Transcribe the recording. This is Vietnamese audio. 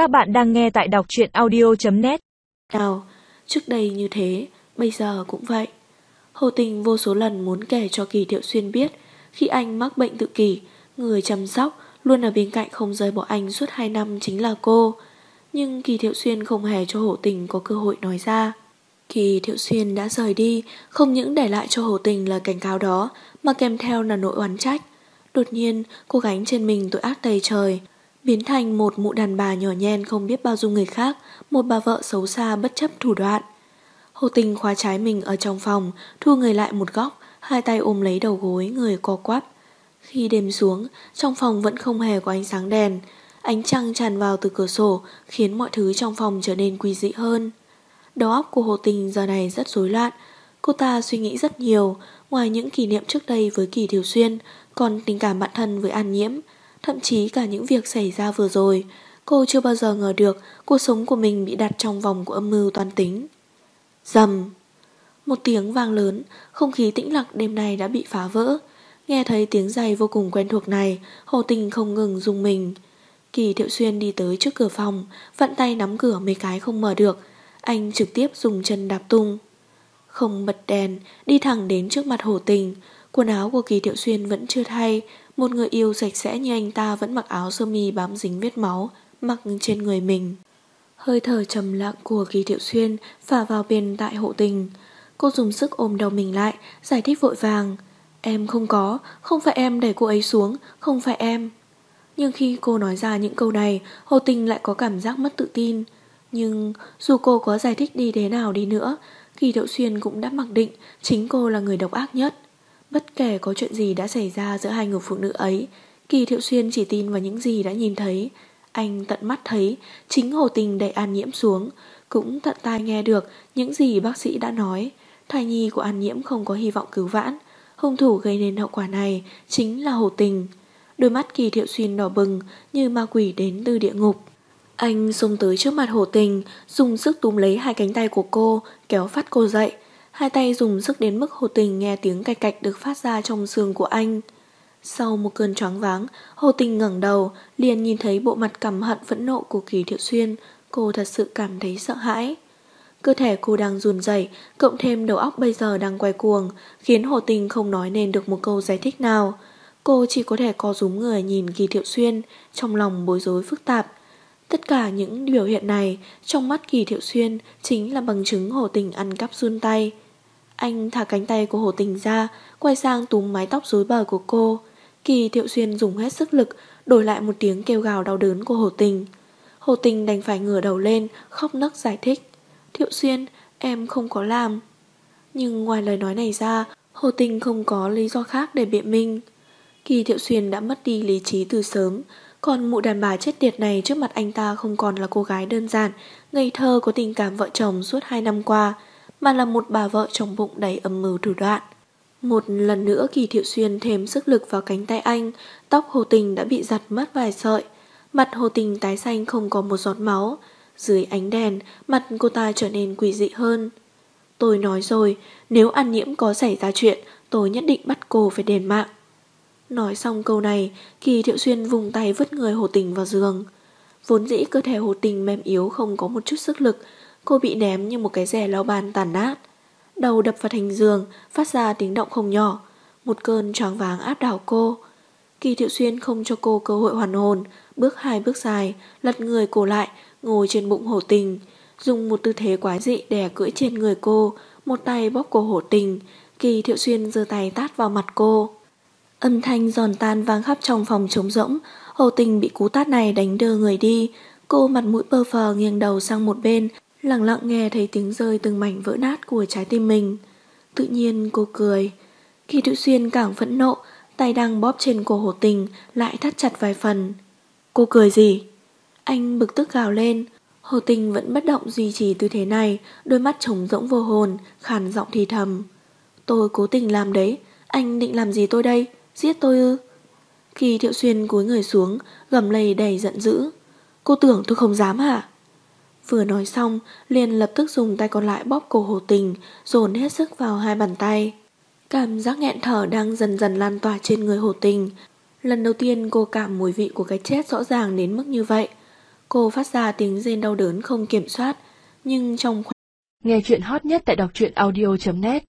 Các bạn đang nghe tại đọc truyện audio.net Nào, trước đây như thế, bây giờ cũng vậy. Hồ Tình vô số lần muốn kể cho Kỳ Thiệu Xuyên biết khi anh mắc bệnh tự kỷ, người chăm sóc luôn ở bên cạnh không rời bỏ anh suốt 2 năm chính là cô. Nhưng Kỳ Thiệu Xuyên không hề cho Hồ Tình có cơ hội nói ra. Kỳ Thiệu Xuyên đã rời đi, không những để lại cho Hồ Tình là cảnh cáo đó, mà kèm theo là nỗi oán trách. Đột nhiên, cô gánh trên mình tội ác đầy trời, biến thành một mụ đàn bà nhỏ nhen không biết bao dung người khác, một bà vợ xấu xa bất chấp thủ đoạn. Hồ Tình khóa trái mình ở trong phòng, thu người lại một góc, hai tay ôm lấy đầu gối, người co quắp. Khi đêm xuống, trong phòng vẫn không hề có ánh sáng đèn, ánh trăng tràn vào từ cửa sổ khiến mọi thứ trong phòng trở nên quy dị hơn. Đầu óc của Hồ Tình giờ này rất rối loạn, cô ta suy nghĩ rất nhiều, ngoài những kỷ niệm trước đây với Kỳ Thiều Xuyên, còn tình cảm bạn thân với An Nhiễm, thậm chí cả những việc xảy ra vừa rồi. Cô chưa bao giờ ngờ được cuộc sống của mình bị đặt trong vòng của âm mưu toan tính. Dầm! Một tiếng vang lớn, không khí tĩnh lặng đêm nay đã bị phá vỡ. Nghe thấy tiếng giày vô cùng quen thuộc này, Hồ Tình không ngừng rung mình. Kỳ Thiệu Xuyên đi tới trước cửa phòng, vặn tay nắm cửa mấy cái không mở được. Anh trực tiếp dùng chân đạp tung. Không bật đèn, đi thẳng đến trước mặt Hồ Tình. Quần áo của Kỳ Thiệu Xuyên vẫn chưa thay, một người yêu sạch sẽ như anh ta vẫn mặc áo sơ mi bám dính vết máu, mặc trên người mình. Hơi thở trầm lặng của Kỳ Thiệu Xuyên phả vào bên tại hộ tình. Cô dùng sức ôm đầu mình lại, giải thích vội vàng. Em không có, không phải em đẩy cô ấy xuống, không phải em. Nhưng khi cô nói ra những câu này, Hồ Tình lại có cảm giác mất tự tin. Nhưng dù cô có giải thích đi thế nào đi nữa, Kỳ Thiệu Xuyên cũng đã mặc định chính cô là người độc ác nhất. Bất kể có chuyện gì đã xảy ra giữa hai người phụ nữ ấy, Kỳ Thiệu Xuyên chỉ tin vào những gì đã nhìn thấy. Anh tận mắt thấy chính Hồ Tình đẩy An Nhiễm xuống, cũng tận tai nghe được những gì bác sĩ đã nói. Thai nhi của An Nhiễm không có hy vọng cứu vãn. Hung thủ gây nên hậu quả này chính là Hồ Tình. Đôi mắt Kỳ Thiệu Xuyên đỏ bừng như ma quỷ đến từ địa ngục. Anh xông tới trước mặt Hồ Tình, dùng sức túm lấy hai cánh tay của cô, kéo phát cô dậy. Hai tay dùng sức đến mức Hồ Tình nghe tiếng cạch cạch được phát ra trong xương của anh. Sau một cơn choáng váng, Hồ Tình ngẩng đầu, liền nhìn thấy bộ mặt căm hận phẫn nộ của Kỳ Thiệu Xuyên, cô thật sự cảm thấy sợ hãi. Cơ thể cô đang run rẩy, cộng thêm đầu óc bây giờ đang quay cuồng, khiến Hồ Tình không nói nên được một câu giải thích nào. Cô chỉ có thể co rúm người nhìn Kỳ Thiệu Xuyên, trong lòng bối rối phức tạp. Tất cả những biểu hiện này trong mắt Kỳ Thiệu Xuyên chính là bằng chứng Hồ Tình ăn cắp run tay. Anh thả cánh tay của Hồ Tình ra, quay sang túm mái tóc rối bời của cô. Kỳ Thiệu Xuyên dùng hết sức lực, đổi lại một tiếng kêu gào đau đớn của Hồ Tình. Hồ Tình đành phải ngửa đầu lên, khóc nấc giải thích. Thiệu Xuyên, em không có làm. Nhưng ngoài lời nói này ra, Hồ Tình không có lý do khác để biện minh. Kỳ Thiệu Xuyên đã mất đi lý trí từ sớm, còn mụ đàn bà chết tiệt này trước mặt anh ta không còn là cô gái đơn giản, ngây thơ có tình cảm vợ chồng suốt hai năm qua, mà là một bà vợ trong bụng đầy âm mưu thủ đoạn. Một lần nữa Kỳ Thiệu Xuyên thêm sức lực vào cánh tay anh, tóc Hồ Tình đã bị giặt mất vài sợi. Mặt Hồ Tình tái xanh không có một giọt máu. Dưới ánh đèn, mặt cô ta trở nên quỷ dị hơn. Tôi nói rồi, nếu ăn nhiễm có xảy ra chuyện, tôi nhất định bắt cô phải đền mạng. Nói xong câu này, Kỳ Thiệu Xuyên vùng tay vứt người Hồ Tình vào giường. Vốn dĩ cơ thể Hồ Tình mềm yếu không có một chút sức lực, cô bị ném như một cái rẻ lau bàn tàn nát. Đầu đập vào thành giường, phát ra tiếng động không nhỏ. Một cơn choáng váng áp đảo cô. Kỳ Thiệu Xuyên không cho cô cơ hội hoàn hồn, bước hai bước dài, lật người cổ lại, ngồi trên bụng hổ tình, dùng một tư thế quái dị đè cưỡi trên người cô, một tay bóp cổ hổ tình, Kỳ Thiệu Xuyên giơ tay tát vào mặt cô. Âm thanh giòn tan vang khắp trong phòng trống rỗng, hổ tình bị cú tát này đánh đơ người đi, cô mặt mũi bơ phờ nghiêng đầu sang một bên, lặng lặng nghe thấy tiếng rơi từng mảnh vỡ nát của trái tim mình. Tự nhiên cô cười. Kỳ Thụy Xuyên càng phẫn nộ, tay đang bóp trên cổ hồ tình lại thắt chặt vài phần. Cô cười gì? Anh bực tức gào lên. Hồ tình vẫn bất động duy trì tư thế này, đôi mắt trống rỗng vô hồn, khàn giọng thì thầm. Tôi cố tình làm đấy, anh định làm gì tôi đây? Giết tôi ư? Khi Thiệu Xuyên cúi người xuống, gầm lầy đầy giận dữ. Cô tưởng tôi không dám hả? Vừa nói xong, liền lập tức dùng tay còn lại bóp cổ hồ tình, dồn hết sức vào hai bàn tay. Cảm giác nghẹn thở đang dần dần lan tỏa trên người hồ tình. Lần đầu tiên cô cảm mùi vị của cái chết rõ ràng đến mức như vậy. Cô phát ra tiếng rên đau đớn không kiểm soát, nhưng trong Nghe chuyện hot nhất tại đọc truyện audio.net